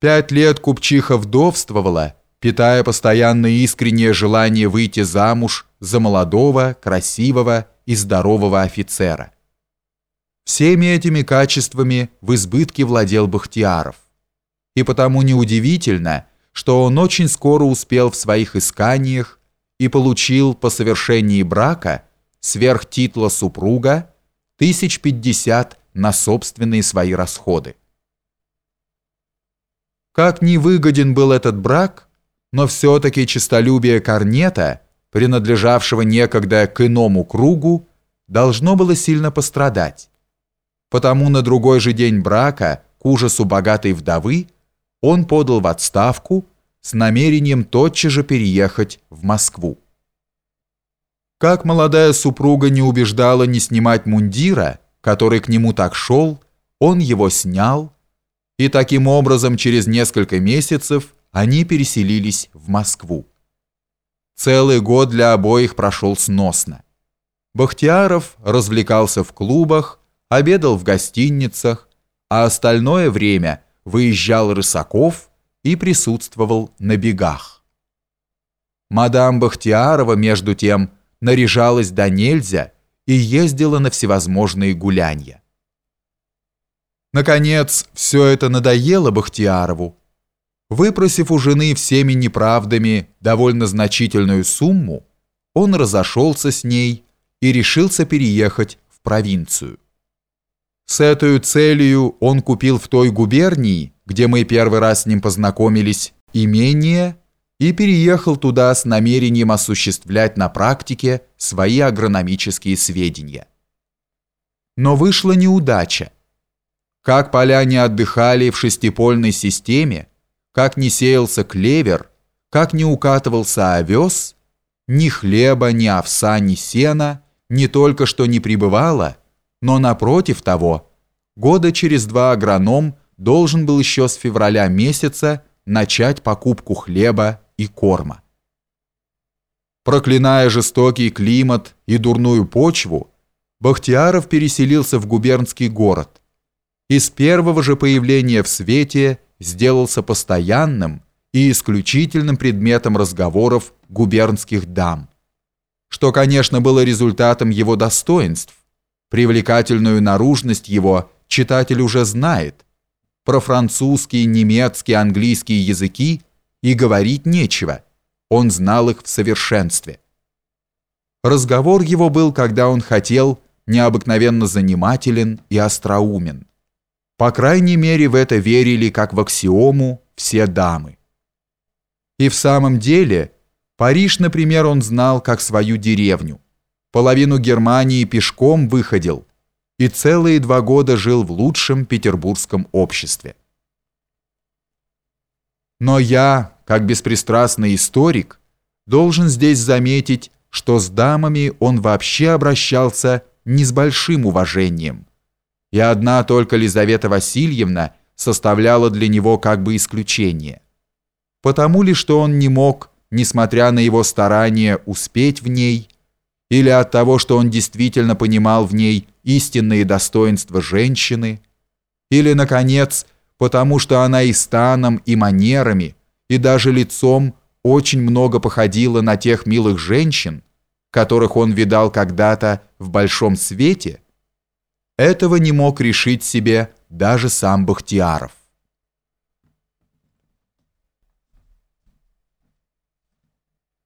Пять лет купчиха вдовствовала, питая постоянное искреннее желание выйти замуж за молодого, красивого и здорового офицера. Всеми этими качествами в избытке владел Бахтияров. И потому неудивительно, что он очень скоро успел в своих исканиях и получил по совершении брака сверх титула супруга тысяч пятьдесят на собственные свои расходы. Как невыгоден был этот брак, но все-таки честолюбие Корнета, принадлежавшего некогда к иному кругу, должно было сильно пострадать. Потому на другой же день брака, к ужасу богатой вдовы, он подал в отставку с намерением тотчас же переехать в Москву. Как молодая супруга не убеждала не снимать мундира, который к нему так шел, он его снял, и таким образом через несколько месяцев они переселились в Москву. Целый год для обоих прошел сносно. Бахтияров развлекался в клубах, обедал в гостиницах, а остальное время выезжал Рысаков и присутствовал на бегах. Мадам Бахтиярова, между тем, наряжалась до нельзя и ездила на всевозможные гулянья. Наконец, все это надоело Бахтиярову. Выпросив у жены всеми неправдами довольно значительную сумму, он разошелся с ней и решился переехать в провинцию. С этой целью он купил в той губернии, где мы первый раз с ним познакомились, имение и переехал туда с намерением осуществлять на практике свои агрономические сведения. Но вышла неудача. Как поляне отдыхали в шестипольной системе, как не сеялся клевер, как не укатывался овес, ни хлеба, ни овса, ни сена не только что не прибывало, но напротив того, года через два агроном должен был еще с февраля месяца начать покупку хлеба и корма. Проклиная жестокий климат и дурную почву, Бахтияров переселился в губернский город, и с первого же появления в свете сделался постоянным и исключительным предметом разговоров губернских дам, что, конечно, было результатом его достоинств. Привлекательную наружность его читатель уже знает. Про французский, немецкий, английский языки и говорить нечего. Он знал их в совершенстве. Разговор его был, когда он хотел, необыкновенно занимателен и остроумен. По крайней мере, в это верили, как в аксиому, все дамы. И в самом деле, Париж, например, он знал как свою деревню. Половину Германии пешком выходил и целые два года жил в лучшем петербургском обществе. Но я, как беспристрастный историк, должен здесь заметить, что с дамами он вообще обращался не с большим уважением и одна только Лизавета Васильевна составляла для него как бы исключение. Потому ли, что он не мог, несмотря на его старания, успеть в ней, или от того, что он действительно понимал в ней истинные достоинства женщины, или, наконец, потому что она и станом, и манерами, и даже лицом очень много походила на тех милых женщин, которых он видал когда-то в большом свете – этого не мог решить себе даже сам Бахтияров.